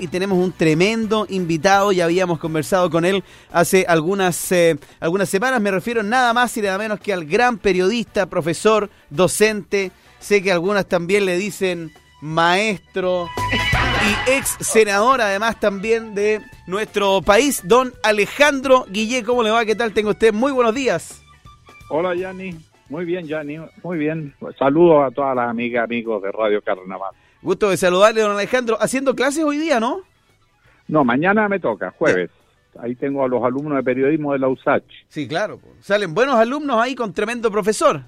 Y tenemos un tremendo invitado, ya habíamos conversado con él hace algunas, eh, algunas semanas, me refiero nada más y nada menos que al gran periodista, profesor, docente, sé que algunas también le dicen maestro y ex senador además también de nuestro país, don Alejandro Guillé, ¿cómo le va? ¿Qué tal? Tengo usted muy buenos días. Hola Yanni, muy bien Yanni, muy bien. Saludos a todas las amigas, amigos de Radio Carnaval. Gusto de saludarle, don Alejandro. ¿Haciendo clases hoy día, no? No, mañana me toca, jueves. Ahí tengo a los alumnos de periodismo de la USACH. Sí, claro. Salen buenos alumnos ahí con tremendo profesor.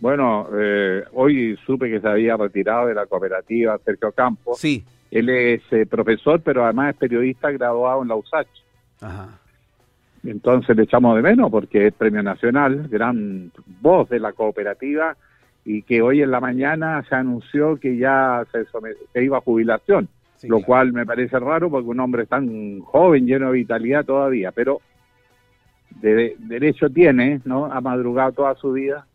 Bueno, eh, hoy supe que se había retirado de la cooperativa Sergio Campos. Sí. Él es eh, profesor, pero además es periodista graduado en la USACH. Ajá. Entonces le echamos de menos porque es premio nacional, gran voz de la cooperativa y que hoy en la mañana se anunció que ya se, iba a jubilación, lo cual me parece raro porque un hombre tan joven, lleno de vitalidad todavía, pero de, derecho tiene, ¿no? Ha madrugado toda su vida,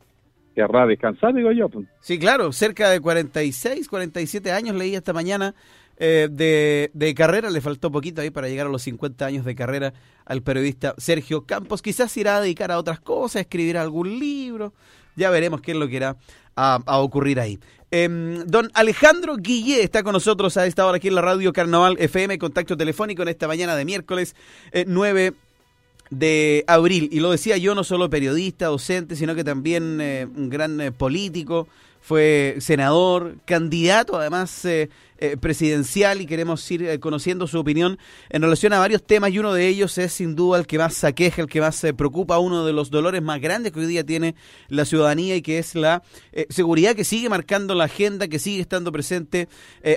querrá descansar, digo yo. Pues. Sí, claro, cerca de 46, 47 años leí esta mañana eh, de, de, carrera, le faltó poquito ahí para llegar a los 50 años de carrera al periodista Sergio Campos. Quizás irá a dedicar a otras cosas, escribir algún libro, ya veremos qué es lo que irá a, ocurrir ahí. Em, don Alejandro Guillé está con nosotros a esta hora aquí en la radio Carnaval FM, contacto telefónico en esta mañana de miércoles 9 eh, de abril. Y lo decía yo, no solo periodista, docente, sino que también eh, un gran eh, político, fue senador, candidato además eh, presidencial y queremos ir eh, conociendo su opinión en relación a varios temas y uno de ellos es sin duda el que más aqueja, el que más se preocupa, uno de los dolores más grandes que hoy día tiene la ciudadanía y que es la eh, seguridad que sigue marcando la agenda, que sigue estando presente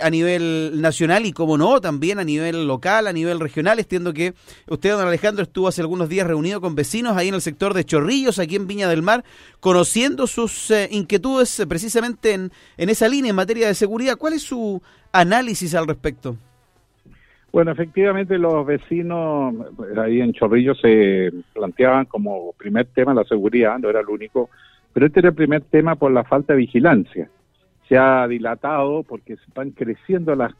a nivel nacional y como no, también a nivel local, a nivel regional. Entiendo que usted, don Alejandro, estuvo hace algunos días reunido con vecinos ahí en el sector de Chorrillos, aquí en Viña del Mar, conociendo sus inquietudes precisamente en, en esa línea en materia de seguridad. ¿Cuál es su análisis al respecto? Bueno, efectivamente los vecinos ahí en Chorrillo se planteaban como primer tema la seguridad, no era el único, pero este era el primer tema por la falta de vigilancia. Se ha dilatado porque se están creciendo las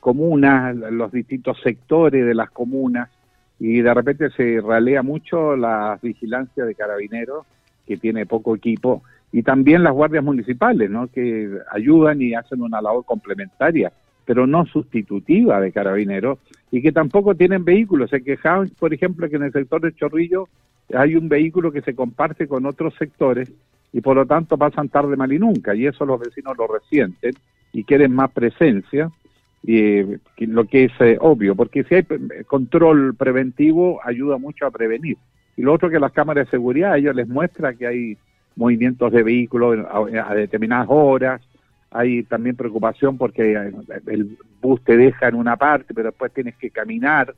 comunas, los distintos sectores de las comunas, y de repente se ralea mucho la vigilancia de carabineros, que tiene poco equipo, y también las guardias municipales, ¿no? que ayudan y hacen una labor complementaria, pero no sustitutiva de carabineros, y que tampoco tienen vehículos. Se quejaban, por ejemplo, que en el sector de Chorrillo hay un vehículo que se comparte con otros sectores y por lo tanto pasan tarde mal y nunca, y eso los vecinos lo resienten y quieren más presencia, y lo que es eh, obvio, porque si hay control preventivo ayuda mucho a prevenir. Y lo otro que las cámaras de seguridad, ellos les muestra que hay movimientos de vehículos a, determinadas horas. Hay también preocupación porque el bus te deja en una parte, pero después tienes que caminar,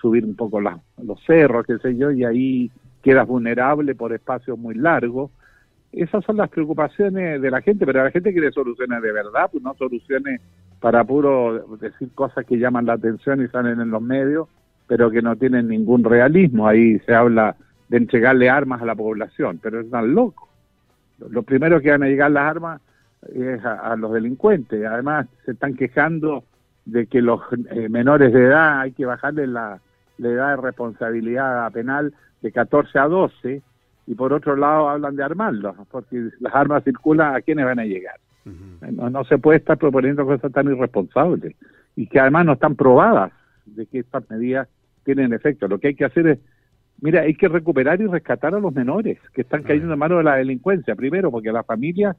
subir un poco los cerros, qué sé yo, y ahí quedas vulnerable por espacios muy largos. Esas son las preocupaciones de la gente, pero la gente quiere soluciones de verdad, pues no soluciones para puro decir cosas que llaman la atención y salen en los medios, pero que no tienen ningún realismo. Ahí se habla de entregarle armas a la población, pero es tan loco lo primero que van a llegar las armas es a, los delincuentes. Además, se están quejando de que los eh, menores de edad hay que bajarle la, edad de responsabilidad penal de 14 a 12 y por otro lado hablan de armarlos, porque las armas circulan a quienes van a llegar. no, no se puede estar proponiendo cosas tan irresponsables y que además no están probadas de que estas medidas tienen efecto. Lo que hay que hacer es Mira, hay que recuperar y rescatar a los menores que están cayendo en manos de la delincuencia. Primero, porque las familias,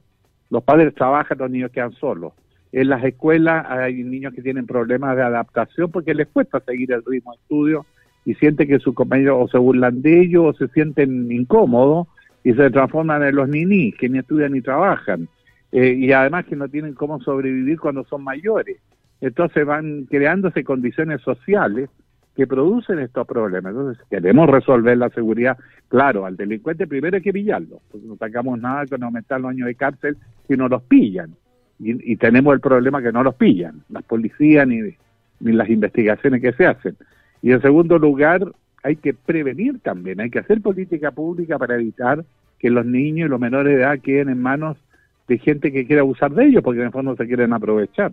los padres trabajan, los niños quedan solos. En las escuelas hay niños que tienen problemas de adaptación porque les cuesta seguir el ritmo de estudio y sienten que sus compañeros o se burlan de ellos o se sienten incómodos y se transforman en los ninis que ni estudian ni trabajan. Eh, y además que no tienen cómo sobrevivir cuando son mayores. Entonces van creándose condiciones sociales que producen estos problemas. Entonces, queremos resolver la seguridad. Claro, al delincuente primero hay que pillarlo, porque no sacamos nada con aumentar los años de cárcel si no los pillan. Y, tenemos el problema que no los pillan, las policías ni, ni las investigaciones que se hacen. Y en segundo lugar, hay que prevenir también, hay que hacer política pública para evitar que los niños y los menores de edad queden en manos de gente que quiera abusar de ellos, porque en el fondo se quieren aprovechar.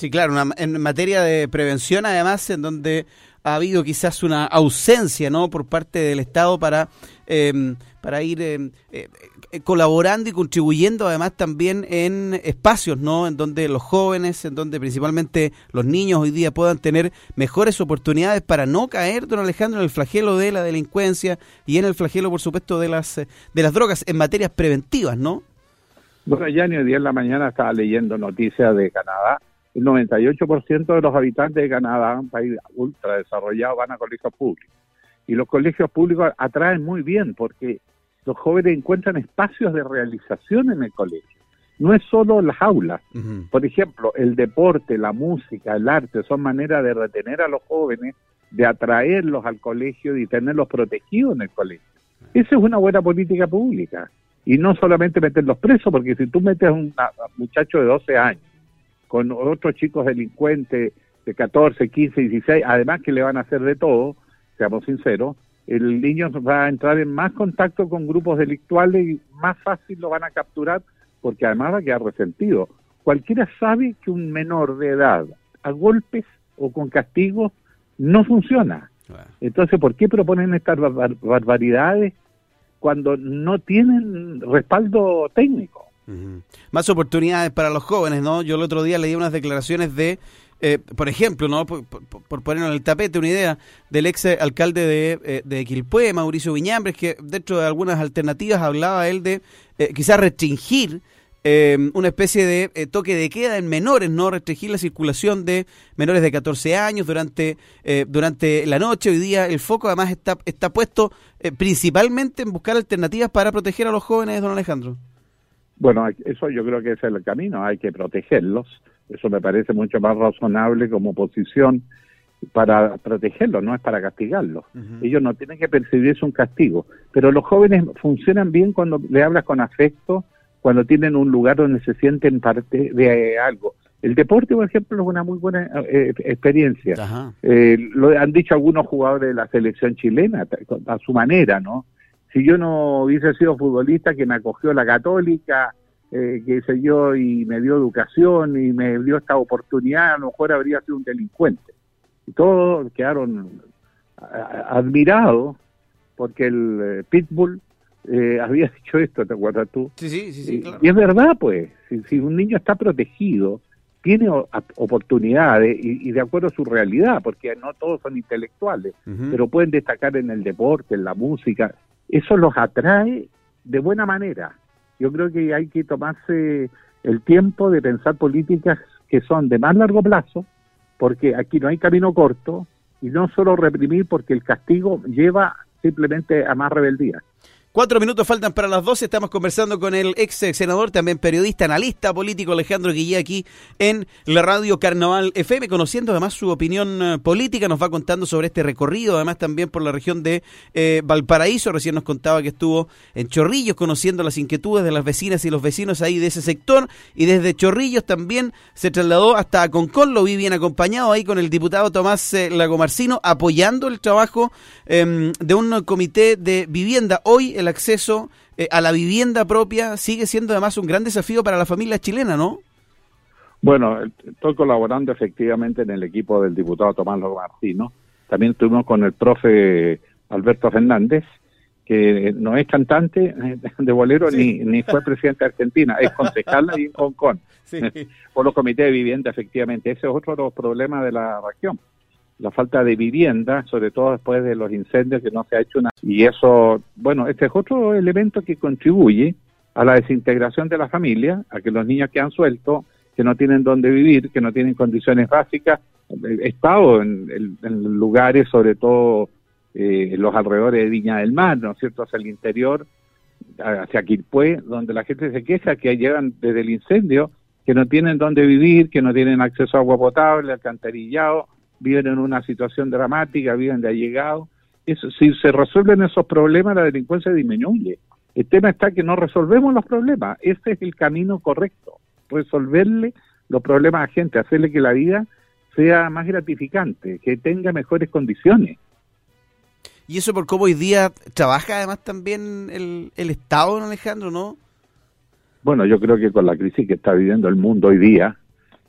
Sí, claro, en materia de prevención, además, en donde ha habido quizás una ausencia no por parte del Estado para, em, para ir em, eh, eh, colaborando y contribuyendo además también en espacios no en donde los jóvenes en donde principalmente los niños hoy día puedan tener mejores oportunidades para no caer don Alejandro en el flagelo de la delincuencia y en el flagelo por supuesto de las de las drogas en materias preventivas no bueno ya ni hoy día en la mañana estaba leyendo noticias de Canadá el 98% de los habitantes de Canadá, un país ultra desarrollado, van a colegios públicos. Y los colegios públicos atraen muy bien porque los jóvenes encuentran espacios de realización en el colegio. No es solo las aulas. Por ejemplo, el deporte, la música, el arte son maneras de retener a los jóvenes, de atraerlos al colegio y tenerlos protegidos en el colegio. Esa es una buena política pública. Y no solamente meterlos presos, porque si tú metes a un muchacho de 12 años con otros chicos delincuentes de 14, 15, 16, además que le van a hacer de todo, seamos sinceros, el niño va a entrar en más contacto con grupos delictuales y más fácil lo van a capturar porque además va a quedar resentido. Cualquiera sabe que un menor de edad a golpes o con castigos no funciona. Entonces, ¿por qué proponen estas barbaridades cuando no tienen respaldo técnico? Más oportunidades para los jóvenes, ¿no? Yo el otro día leí unas declaraciones de, eh, por ejemplo, ¿no? Por, poner en el tapete una idea del ex alcalde de, eh, Quilpué, Mauricio Viñambres, que dentro de algunas alternativas hablaba él de eh, quizás restringir una especie de toque de queda en menores, no restringir la circulación de menores de 14 años durante, durante la noche. Hoy día el foco además está, está puesto principalmente en buscar alternativas para proteger a los jóvenes, don Alejandro. Bueno, eso yo creo que es el camino, hay que protegerlos, eso me parece mucho más razonable como posición para protegerlos, no es para castigarlos. Ellos no tienen que percibirse un castigo, pero los jóvenes funcionan bien cuando le hablas con afecto, cuando tienen un lugar donde se sienten parte de algo. El deporte, por ejemplo, es una muy buena eh, experiencia. Eh, lo han dicho algunos jugadores de la selección chilena a su manera, ¿no? Si yo no hubiese sido futbolista que me acogió la católica, eh, que sé yo, y me dio educación y me dio esta oportunidad, a lo mejor habría sido un delincuente. Y todos quedaron admirados porque el eh, Pitbull eh, había dicho esto, ¿te acuerdas tú? Sí, sí, sí. Y, es verdad, pues, si, un niño está protegido, tiene oportunidades y, de acuerdo a su realidad, porque no todos son intelectuales, pero pueden destacar en el deporte, en la música, eso los atrae de buena manera. Yo creo que hay que tomarse el tiempo de pensar políticas que son de más largo plazo, porque aquí no hay camino corto, y no solo reprimir porque el castigo lleva simplemente a más rebeldía. Cuatro minutos faltan para las 12. Estamos conversando con el ex senador, también periodista, analista político Alejandro Guillé aquí en la radio Carnaval FM, conociendo además su opinión eh, política. Nos va contando sobre este recorrido, además también por la región de eh, Valparaíso. Recién nos contaba que estuvo en Chorrillos, conociendo las inquietudes de las vecinas y los vecinos ahí de ese sector. Y desde Chorrillos también se trasladó hasta Concón. Lo vi bien acompañado ahí con el diputado Tomás eh, Lagomarcino, apoyando el trabajo em, de un comité de vivienda. Hoy el acceso eh, a la vivienda propia sigue siendo además un gran desafío para la familia chilena, ¿no? Bueno, estoy colaborando efectivamente en el equipo del diputado Tomás Martino. También estuvimos con el profe Alberto Fernández, que no es cantante de bolero ni, ni fue presidente de Argentina, es concejal y en Hong Kong. Por los comités de vivienda, efectivamente. Ese es otro de los problemas de la región la falta de vivienda, sobre todo después de los incendios que no se ha hecho una... Y eso, bueno, este es otro elemento que contribuye a la desintegración de la familia, a que los niños quedan sueltos, que no tienen dónde vivir, que no tienen condiciones básicas. He estado en, lugares, sobre todo eh, en los alrededores de Viña del Mar, ¿no es cierto?, hacia el interior, hacia Quilpué, donde la gente se queja que llegan desde el incendio, que no tienen dónde vivir, que no tienen acceso a agua potable, alcantarillado, viven en una situación dramática, viven de allegado. Eso, si se resuelven esos problemas, la delincuencia disminuye. El tema está que no resolvemos los problemas. Ese es el camino correcto. Resolverle los problemas a la gente, hacerle que la vida sea más gratificante, que tenga mejores condiciones. Y eso por cómo hoy día trabaja además también el, el Estado, don Alejandro, ¿no? Bueno, yo creo que con la crisis que está viviendo el mundo hoy día,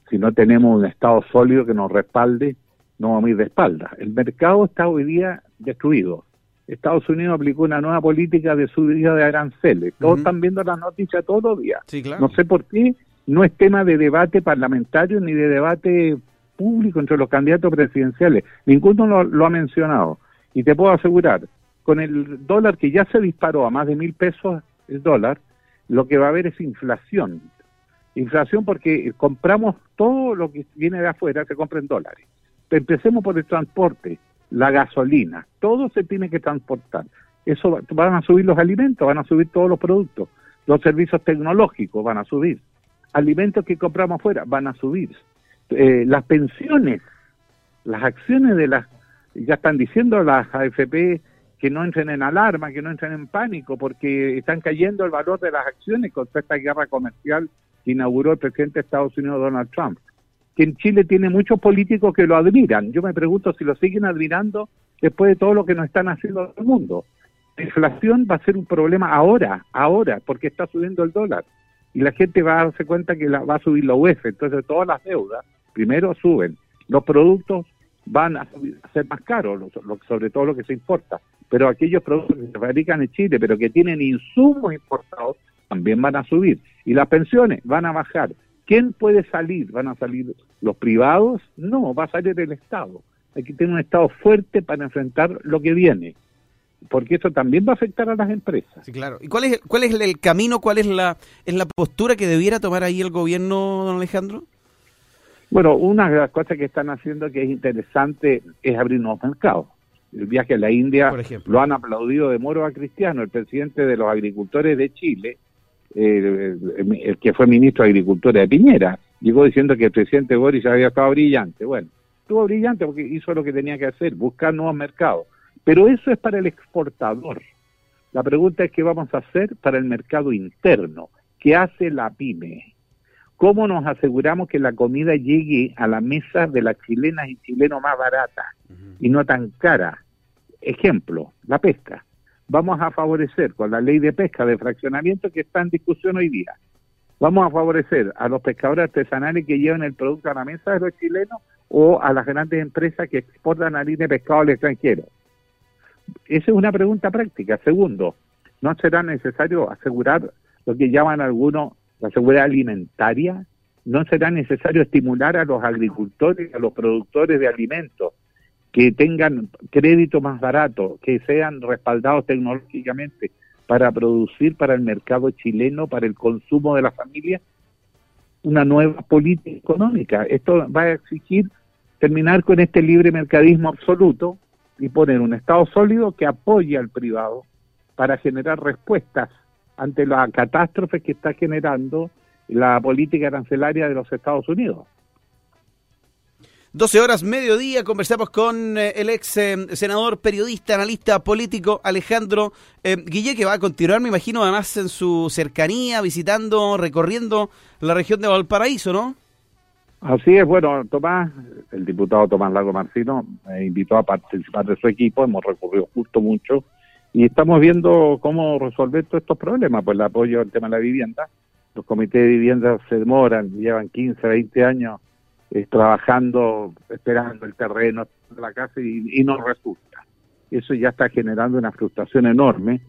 si no tenemos un Estado sólido que nos respalde, no vamos a ir de espalda. El mercado está hoy día destruido. Estados Unidos aplicó una nueva política de subida de aranceles. Todos están viendo las noticias todos los días. No sé por qué no es tema de debate parlamentario ni de debate público entre los candidatos presidenciales. Ninguno lo, lo ha mencionado. Y te puedo asegurar, con el dólar que ya se disparó a más de mil pesos el dólar, lo que va a haber es inflación. Inflación porque compramos todo lo que viene de afuera, se compra en dólares. Empecemos por el transporte, la gasolina, todo se tiene que transportar. Eso van a subir los alimentos, van a subir todos los productos, los servicios tecnológicos van a subir, alimentos que compramos afuera van a subir, eh, las pensiones, las acciones de las, ya están diciendo las AFP que no entren en alarma, que no entren en pánico, porque están cayendo el valor de las acciones con esta guerra comercial que inauguró el presidente de Estados Unidos, Donald Trump. Que en Chile tiene muchos políticos que lo admiran. Yo me pregunto si lo siguen admirando después de todo lo que nos están haciendo en el mundo. La inflación va a ser un problema ahora, ahora, porque está subiendo el dólar. Y la gente va a darse cuenta que la, va a subir la UEF. Entonces todas las deudas primero suben. Los productos van a, ser más caros, sobre todo lo que se importa pero aquellos productos que se fabrican en Chile, pero que tienen insumos importados, también van a subir. Y las pensiones van a bajar. ¿Quién puede salir? ¿Van a salir los privados? No, va a salir el Estado. Hay que tener un Estado fuerte para enfrentar lo que viene. Porque eso también va a afectar a las empresas. Sí, claro. ¿Y cuál es, cuál es el camino, cuál es la, es la postura que debiera tomar ahí el gobierno, don Alejandro? Bueno, una de las cosas que están haciendo que es interesante es abrir nuevos mercados el viaje a la India lo han aplaudido de moro a Cristiano, el presidente de los agricultores de Chile, eh, el, que fue ministro de Agricultura de Piñera, llegó diciendo que el presidente Boris había estado brillante. Bueno, estuvo brillante porque hizo lo que tenía que hacer, buscar nuevos mercados. Pero eso es para el exportador. La pregunta es qué vamos a hacer para el mercado interno. ¿Qué hace la pyme? ¿Cómo nos aseguramos que la comida llegue a la mesa de las chilenas y chilenos más barata y no tan cara? Ejemplo, la pesca. Vamos a favorecer con la ley de pesca de fraccionamiento que está en discusión hoy día. Vamos a favorecer a los pescadores artesanales que llevan el producto a la mesa de los chilenos o a las grandes empresas que exportan harina de pescado al extranjero. Esa es una pregunta práctica. Segundo, ¿no será necesario asegurar lo que llaman algunos la seguridad alimentaria, no será necesario estimular a los agricultores, a los productores de alimentos, que tengan crédito más barato, que sean respaldados tecnológicamente para producir para el mercado chileno, para el consumo de la familia, una nueva política económica. Esto va a exigir terminar con este libre mercadismo absoluto y poner un Estado sólido que apoye al privado para generar respuestas ante la catástrofe que está generando la política arancelaria de los Estados Unidos. 12 horas, mediodía, conversamos con eh, el ex eh, senador, periodista, analista político Alejandro eh, Guille, que va a continuar, me imagino, además en su cercanía, visitando, recorriendo la región de Valparaíso, ¿no? Así es, bueno, Tomás, el diputado Tomás Lago Marcino, me invitó a participar de su equipo, hemos recorrido justo mucho y estamos viendo cómo resolver todos estos problemas, pues el apoyo al tema de la vivienda. Los comités de vivienda se demoran, llevan 15, 20 años eh, trabajando, esperando el terreno la casa y, no resulta. Eso ya está generando una frustración enorme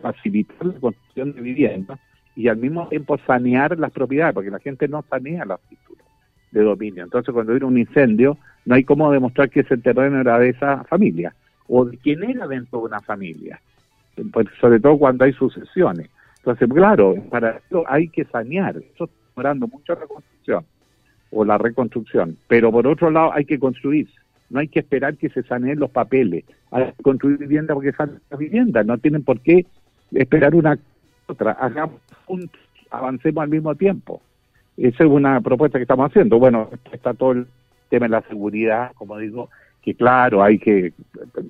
facilitar la construcción de vivienda y al mismo tiempo sanear las propiedades, porque la gente no sanea las títulos de dominio. Entonces, cuando viene un incendio, no hay cómo demostrar que ese terreno era de esa familia o de quién era dentro de una familia, sobre todo cuando hay sucesiones. Entonces, claro, para eso hay que sanear, eso está demorando mucho la reconstrucción o la reconstrucción, pero por otro lado hay que construir, no hay que esperar que se saneen los papeles, hay que construir vivienda porque salen las viviendas, no tienen por qué esperar una otra, hagamos juntos, avancemos al mismo tiempo. Esa es una propuesta que estamos haciendo. Bueno, está todo el tema de la seguridad, como digo, que claro, hay que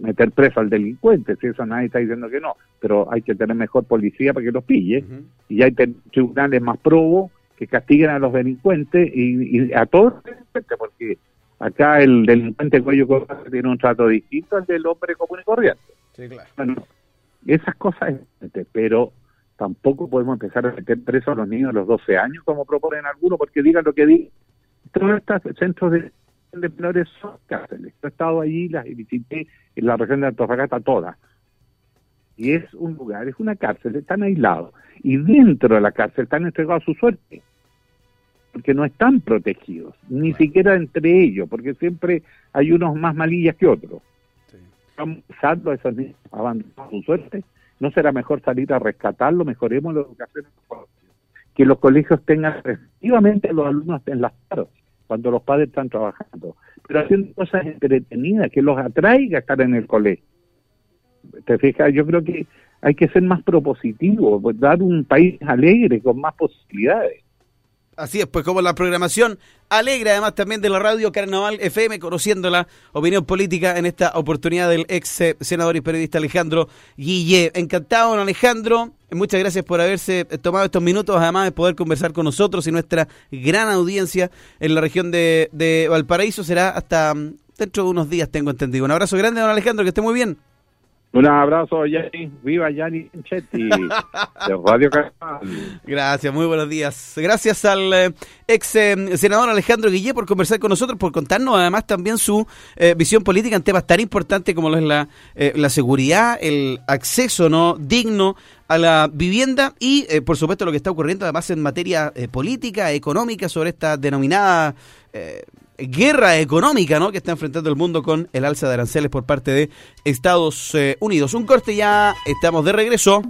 meter preso al delincuente, si eso nadie está diciendo que no, pero hay que tener mejor policía para que los pille, y hay tribunales más probos que castiguen a los delincuentes y, a todos los delincuentes, porque acá el delincuente cuello tiene un trato distinto al del hombre común y corriente. Sí, claro. Bueno, esas cosas, pero tampoco podemos empezar a meter preso a los niños a los 12 años, como proponen algunos, porque digan lo que digan Todos estos centros de, de menores son cárceles. Yo he estado allí, las visité en la región de Antofagasta todas. Y es un lugar, es una cárcel, están aislados. Y dentro de la cárcel están entregados a su suerte. Porque no están protegidos, ni siquiera entre ellos, porque siempre hay unos más malillas que otros. Sí. Estamos usando a esos niños abandonados su suerte. ¿No será mejor salir a rescatarlo? Mejoremos la educación. Que los colegios tengan efectivamente a los alumnos enlazados cuando los padres están trabajando, pero haciendo cosas entretenidas que los atraiga a estar en el colegio. ¿Te fijas? Yo creo que hay que ser más propositivo, dar un país alegre, con más posibilidades. Así es, pues como la programación alegre, además también de la radio Carnaval FM, conociendo la opinión política en esta oportunidad del ex eh, senador y periodista Alejandro Guille. Encantado, don Alejandro. Muchas gracias por haberse tomado estos minutos, además de poder conversar con nosotros y nuestra gran audiencia en la región de, de Valparaíso. Será hasta mm, dentro de unos días, tengo entendido. Un abrazo grande, don Alejandro, que esté muy bien. Un abrazo, Yanni. Viva Yanni Chetti de Radio Carnaval. Gracias, muy buenos días. Gracias al eh, ex eh, senador Alejandro Guillé por conversar con nosotros, por contarnos además también su eh, visión política en temas tan importantes como lo es la, la seguridad, el acceso no digno a la vivienda y, por supuesto, lo que está ocurriendo además en materia política, económica, sobre esta denominada guerra económica ¿no? que está enfrentando el mundo con el alza de aranceles por parte de Estados Unidos. Un corte ya, estamos de regreso.